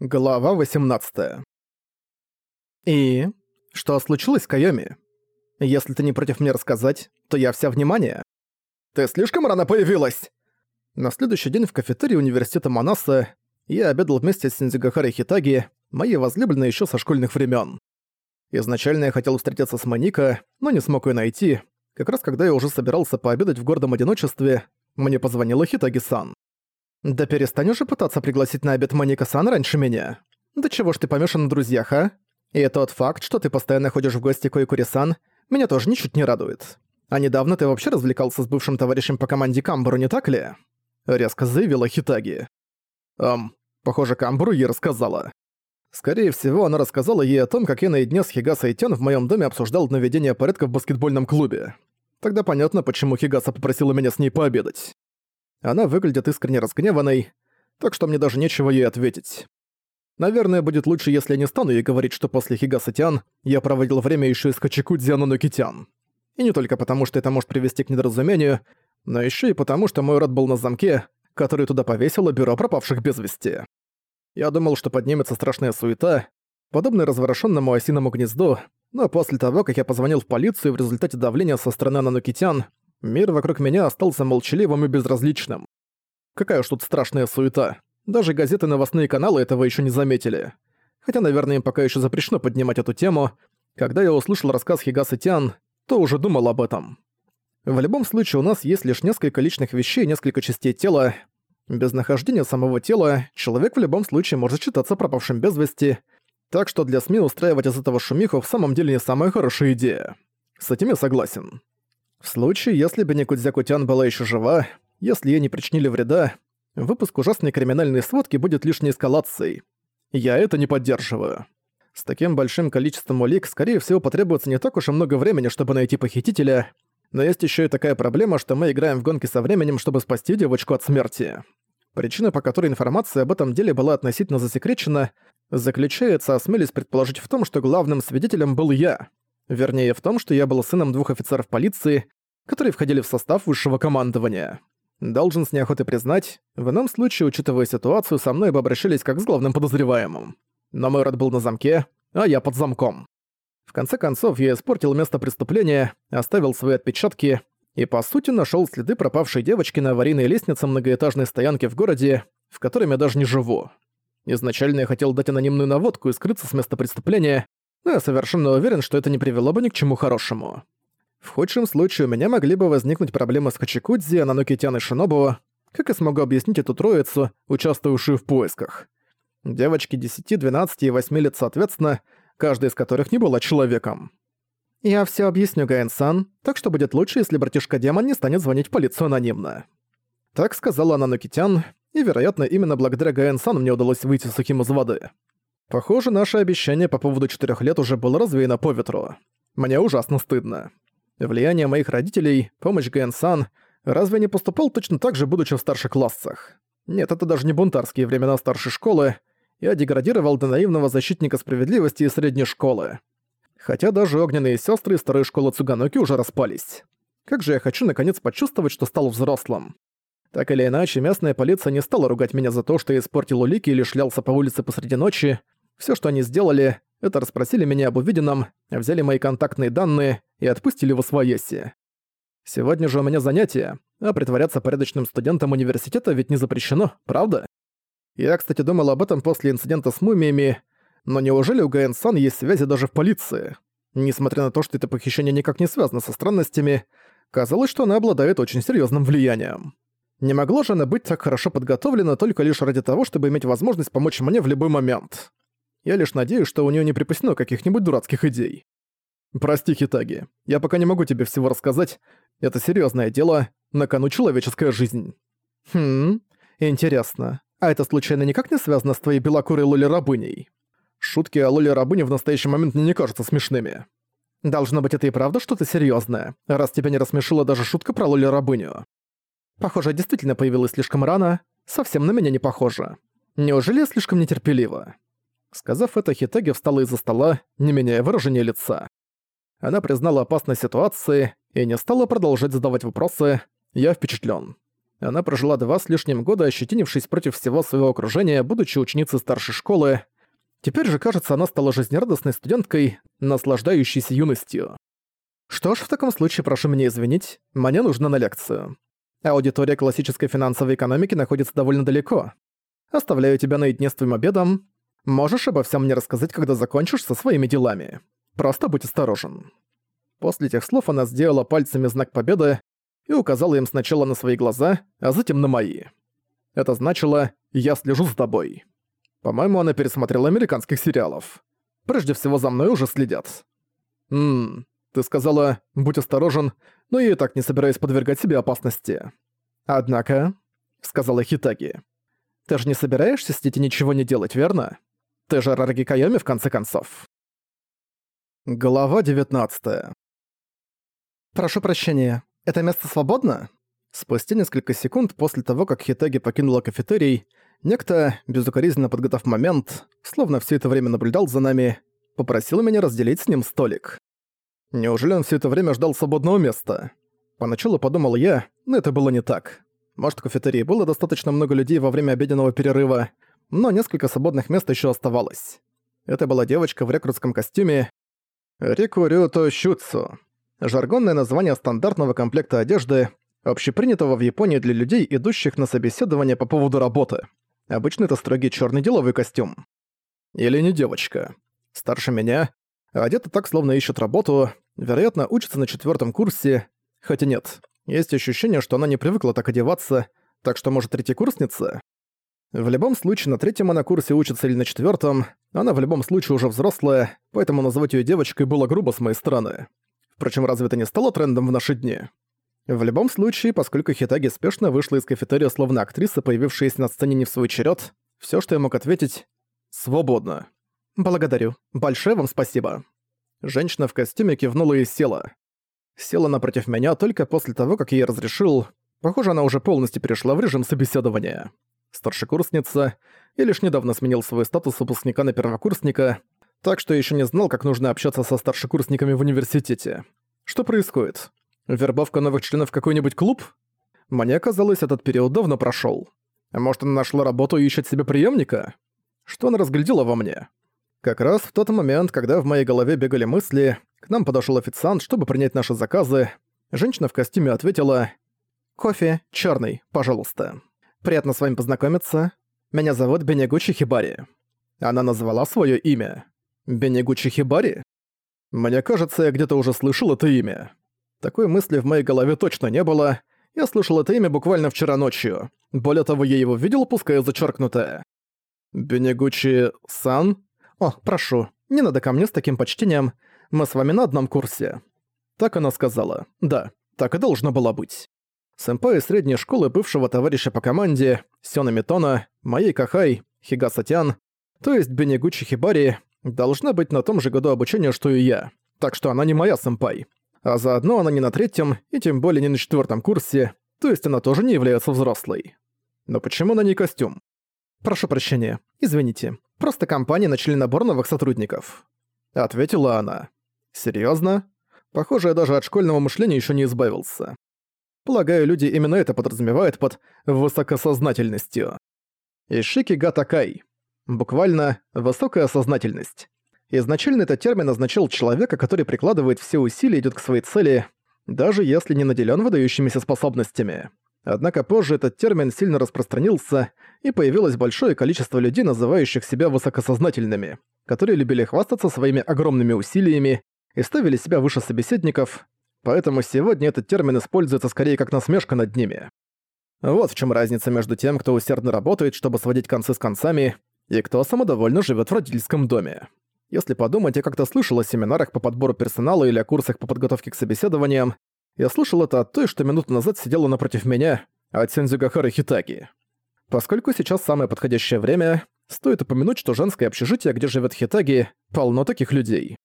Глава 18. И что случилось, Кайоми? Если ты не против мне рассказать, то я вся внимание. Ты слишком рано появилась. На следующий день в кафетерии университета Манаса я обедал вместе с Синдзигахарой Хитаги, моей возлюбленной еще со школьных времен. Изначально я хотел встретиться с Маника, но не смог ее найти. Как раз когда я уже собирался пообедать в гордом одиночестве, мне позвонила Хитаги-сан. «Да перестань уже пытаться пригласить на обед Моника-сан раньше меня. Да чего ж ты помешан на друзьях, а? И тот факт, что ты постоянно ходишь в гости к Ойкури-сан, меня тоже ничуть не радует. А недавно ты вообще развлекался с бывшим товарищем по команде Камбуру, не так ли?» Резко заявила Хитаги. «Эм, похоже, Камбуру ей рассказала». Скорее всего, она рассказала ей о том, как я наедине с Хигаса и Тен в моем доме обсуждал наведение порядка в баскетбольном клубе. Тогда понятно, почему Хигаса попросила меня с ней пообедать. Она выглядит искренне разгневанной, так что мне даже нечего ей ответить. Наверное, будет лучше, если я не стану ей говорить, что после Хигасатян я проводил время еще и с Хачикудзи. И не только потому, что это может привести к недоразумению, но еще и потому, что мой род был на замке, который туда повесило бюро пропавших без вести. Я думал, что поднимется страшная суета, подобная разворошенному осиному гнезду, но после того, как я позвонил в полицию в результате давления со стороны Нанукитян, Мир вокруг меня остался молчаливым и безразличным. Какая уж тут страшная суета. Даже газеты и новостные каналы этого еще не заметили. Хотя, наверное, им пока еще запрещено поднимать эту тему. Когда я услышал рассказ Хигасы Тян, то уже думал об этом. В любом случае, у нас есть лишь несколько личных вещей и несколько частей тела. Без нахождения самого тела, человек в любом случае может считаться пропавшим без вести, так что для СМИ устраивать из этого шумиху в самом деле не самая хорошая идея. С этим я согласен. В случае, если бы Никудзяку-тян была еще жива, если ей не причинили вреда, выпуск ужасной криминальной сводки будет лишней эскалацией. Я это не поддерживаю. С таким большим количеством улик, скорее всего, потребуется не так уж и много времени, чтобы найти похитителя, но есть еще и такая проблема, что мы играем в гонки со временем, чтобы спасти девочку от смерти. Причина, по которой информация об этом деле была относительно засекречена, заключается, осмелись предположить в том, что главным свидетелем был я. Вернее, в том, что я был сыном двух офицеров полиции, которые входили в состав высшего командования. Должен с неохотой признать, в ином случае, учитывая ситуацию, со мной бы обращались как с главным подозреваемым. Но мой род был на замке, а я под замком. В конце концов, я испортил место преступления, оставил свои отпечатки и, по сути, нашел следы пропавшей девочки на аварийной лестнице многоэтажной стоянки в городе, в котором я даже не живу. Изначально я хотел дать анонимную наводку и скрыться с места преступления, но я совершенно уверен, что это не привело бы ни к чему хорошему. В худшем случае у меня могли бы возникнуть проблемы с Хачикудзи, Нанокитян и Шинобу, как я смогу объяснить эту троицу, участвовавшую в поисках. Девочки 10, 12 и 8 лет соответственно, каждая из которых не была человеком. Я все объясню, Гаэн-сан, так что будет лучше, если братишка-демон не станет звонить в полицию анонимно. Так сказала Нанокитян, и, вероятно, именно благодаря Гаэн-сан мне удалось выйти сухим из воды. Похоже, наше обещание по поводу четырех лет уже было развеяно по ветру. Мне ужасно стыдно. Влияние моих родителей, помощь Гэн-сан, разве не поступал точно так же, будучи в старших классах? Нет, это даже не бунтарские времена старшей школы. Я деградировал до наивного защитника справедливости из средней школы. Хотя даже огненные сестры из второй школы Цуганоки уже распались. Как же я хочу наконец почувствовать, что стал взрослым. Так или иначе, местная полиция не стала ругать меня за то, что я испортил улики или шлялся по улице посреди ночи. Все, что они сделали, это расспросили меня об увиденном, взяли мои контактные данные и отпустили в освояси. Сегодня же у меня занятие, а притворяться порядочным студентом университета ведь не запрещено, правда? Я, кстати, думал об этом после инцидента с мумиями, но неужели у Гаэн-сан есть связи даже в полиции? Несмотря на то, что это похищение никак не связано со странностями, казалось, что она обладает очень серьезным влиянием. Не могло же она быть так хорошо подготовлена только лишь ради того, чтобы иметь возможность помочь мне в любой момент. Я лишь надеюсь, что у нее не припасено каких-нибудь дурацких идей. Прости, Хитаги, я пока не могу тебе всего рассказать. Это серьезное дело, на кону человеческая жизнь. Хм, интересно. А это случайно никак не связано с твоей белокурой Лоли-рабыней? Шутки о Лоли-рабыне в настоящий момент мне не кажутся смешными. Должно быть, это и правда что-то серьезное, раз тебя не рассмешила даже шутка про Лоли-рабыню. Похоже, действительно появилась слишком рано, совсем на меня не похоже. Неужели я слишком нетерпелива? Сказав это, Хитаги встала из-за стола, не меняя выражения лица. Она признала опасность ситуации и не стала продолжать задавать вопросы. Я впечатлен. Она прожила два с лишним года, ощетинившись против всего своего окружения, будучи ученицей старшей школы. Теперь же, кажется, она стала жизнерадостной студенткой, наслаждающейся юностью. Что ж, в таком случае прошу меня извинить, мне нужно на лекцию. Аудитория классической финансовой экономики находится довольно далеко. Оставляю тебя наедине с твоим обедом. Можешь обо всем мне рассказать, когда закончишь со своими делами. Просто будь осторожен». После этих слов она сделала пальцами знак победы и указала им сначала на свои глаза, а затем на мои. Это значило «я слежу за тобой». По-моему, она пересмотрела американских сериалов. Прежде всего, за мной уже следят. Ммм, ты сказала «будь осторожен», но я и так не собираюсь подвергать себе опасности. Однако, сказала Хитаги, ты же не собираешься сидеть и ничего не делать, верно? Ты же Рараги Кайоми в конце концов. Глава 19 «Прошу прощения, это место свободно?» Спустя несколько секунд после того, как Хитаги покинула кафетерий, некто, безукоризненно подготовив момент, словно все это время наблюдал за нами, попросил меня разделить с ним столик. Неужели он все это время ждал свободного места? Поначалу подумал я, но это было не так. Может, в кафетерии было достаточно много людей во время обеденного перерыва, но несколько свободных мест еще оставалось. Это была девочка в рекрутском костюме Рику Рюто Щуцу. Жаргонное название стандартного комплекта одежды, общепринятого в Японии для людей, идущих на собеседование по поводу работы. Обычно это строгий черный деловой костюм. Или не девочка. Старше меня, одета так, словно ищет работу, вероятно, учится на четвертом курсе, хотя нет, есть ощущение, что она не привыкла так одеваться, так что, может, третьекурсница? В любом случае, на третьем она курсе учится или на четвертом, она в любом случае уже взрослая, поэтому назвать ее девочкой было грубо с моей стороны. Впрочем, разве это не стало трендом в наши дни? В любом случае, поскольку Хитаги спешно вышла из кафетерия словно актриса, появившаяся на сцене не в свой черед, все, что я мог ответить — «Свободно». «Благодарю. Большое вам спасибо». Женщина в костюме кивнула и села. Села напротив меня только после того, как я ей разрешил. Похоже, она уже полностью перешла в режим собеседования. Старшекурсница. Я лишь недавно сменил свой статус выпускника на первокурсника, так что еще не знал, как нужно общаться со старшекурсниками в университете. Что происходит? Вербовка новых членов в какой-нибудь клуб? Мне казалось, этот период давно прошел. Может, она нашла работу и ищет себе преемника? Что она разглядела во мне? Как раз в тот момент, когда в моей голове бегали мысли, к нам подошел официант, чтобы принять наши заказы. Женщина в костюме ответила «Кофе черный, пожалуйста. Приятно с вами познакомиться. Меня зовут Бенегучи Хибари». Она назвала свое имя. Бенегучи Хибари? Мне кажется, я где-то уже слышал это имя. Такой мысли в моей голове точно не было. Я слышал это имя буквально вчера ночью. Более того, я его видел, пускай зачеркнутое. Бенегучи-сан? «О, прошу, не надо ко мне с таким почтением, мы с вами на одном курсе». Так она сказала. Да, так и должно было быть. Сэмпай средней школы бывшего товарища по команде, Сёна Митона, моей Кахай, Хигасатян, то есть Бенегучи Хибари, должна быть на том же году обучения, что и я. Так что она не моя сэмпай. А заодно она не на третьем, и тем более не на четвертом курсе, то есть она тоже не является взрослой. Но почему на ней костюм? Прошу прощения, извините. Просто компания начали набор новых сотрудников. Ответила она. Серьезно? Похоже, я даже от школьного мышления еще не избавился. Полагаю, люди именно это подразумевают под высокосознательностью. Ишики Гатакай. Буквально «высокая сознательность». Изначально этот термин означал человека, который прикладывает все усилия и идёт к своей цели, даже если не наделен выдающимися способностями. Однако позже этот термин сильно распространился, и появилось большое количество людей, называющих себя высокосознательными, которые любили хвастаться своими огромными усилиями и ставили себя выше собеседников, поэтому сегодня этот термин используется скорее как насмешка над ними. Вот в чем разница между тем, кто усердно работает, чтобы сводить концы с концами, и кто самодовольно живет в родительском доме. Если подумать, я как-то слышал о семинарах по подбору персонала или о курсах по подготовке к собеседованиям, я слышал это от той, что минуту назад сидела напротив меня, от Сензюгахары Хитаки. Поскольку сейчас самое подходящее время, стоит упомянуть, что женское общежитие, где живет Хитаги, полно таких людей.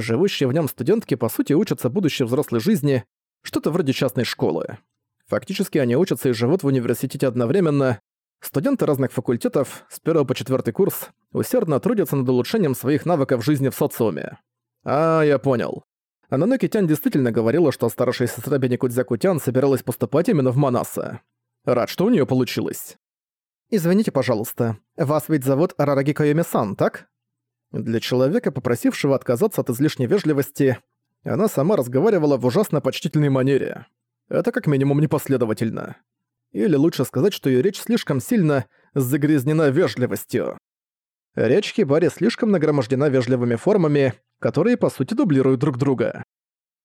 Живущие в нем студентки, по сути, учатся будущей взрослой жизни, что-то вроде частной школы. Фактически они учатся и живут в университете одновременно. Студенты разных факультетов, с 1 по 4 курс, усердно трудятся над улучшением своих навыков жизни в социуме. А, я понял. Ананоки Тян действительно говорила, что старшая сестра Беникудзяку Тян собиралась поступать именно в Манаса. Рад, что у нее получилось. «Извините, пожалуйста, вас ведь зовут Арараги Кайоми-сан, так?» Для человека, попросившего отказаться от излишней вежливости, она сама разговаривала в ужасно почтительной манере. Это как минимум непоследовательно. Или лучше сказать, что её речь слишком сильно загрязнена вежливостью. Речь Хибари слишком нагромождена вежливыми формами, которые по сути дублируют друг друга.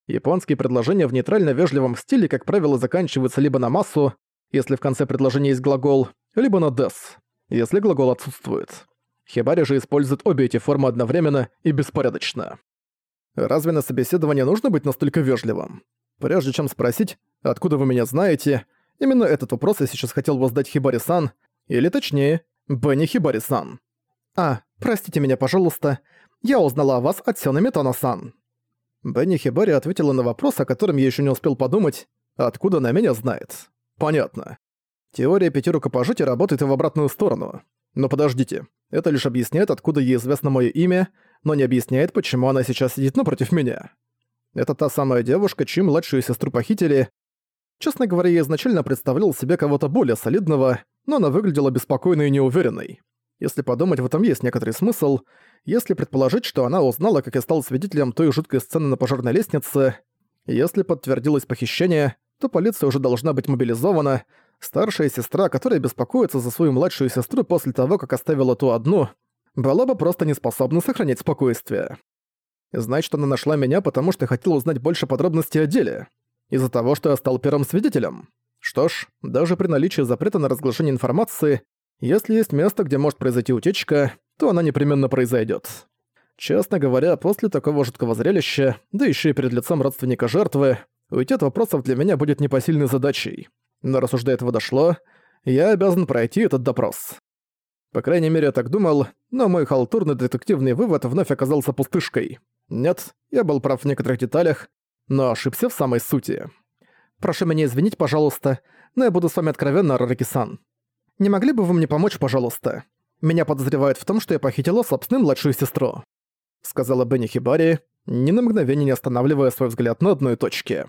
Японские предложения в нейтрально-вежливом стиле, как правило, заканчиваются либо на массу, если в конце предложения есть глагол, либо на «des», если глагол отсутствует. Хибари же использует обе эти формы одновременно и беспорядочно. Разве на собеседовании нужно быть настолько вежливым? Прежде чем спросить, откуда вы меня знаете, именно этот вопрос я сейчас хотел бы задать Хибари-сан, или точнее, Бенни Хибари-сан. А, простите меня, пожалуйста, я узнала о вас от Сёна Метона-сан. Бенни Хибари ответила на вопрос, о котором я еще не успел подумать, откуда она меня знает. Понятно. Теория пяти рукопожатий работает и в обратную сторону. Но подождите, это лишь объясняет, откуда ей известно мое имя, но не объясняет, почему она сейчас сидит напротив меня. Это та самая девушка, чью младшую сестру похитили. Честно говоря, я изначально представлял себе кого-то более солидного, но она выглядела беспокойной и неуверенной. Если подумать, в этом есть некоторый смысл, если предположить, что она узнала, как я стал свидетелем той жуткой сцены на пожарной лестнице, если подтвердилось похищение, то полиция уже должна быть мобилизована, старшая сестра, которая беспокоится за свою младшую сестру после того, как оставила ту одну, была бы просто не способна сохранять спокойствие. Значит, она нашла меня, потому что хотела узнать больше подробностей о деле. Из-за того, что я стал первым свидетелем. Что ж, даже при наличии запрета на разглашение информации, если есть место, где может произойти утечка, то она непременно произойдет. Честно говоря, после такого жуткого зрелища, да еще и перед лицом родственника жертвы, уйти от вопросов для меня будет непосильной задачей. Но раз уж до этого дошло, я обязан пройти этот допрос. По крайней мере, я так думал, но мой халтурный детективный вывод вновь оказался пустышкой. Нет, я был прав в некоторых деталях, но ошибся в самой сути. Прошу меня извинить, пожалуйста, но я буду с вами откровенно, Рараки-сан. Не могли бы вы мне помочь, пожалуйста? Меня подозревают в том, что я похитила собственную младшую сестру», — сказала Бенни Хибари, ни на мгновение не останавливая свой взгляд на одной точке.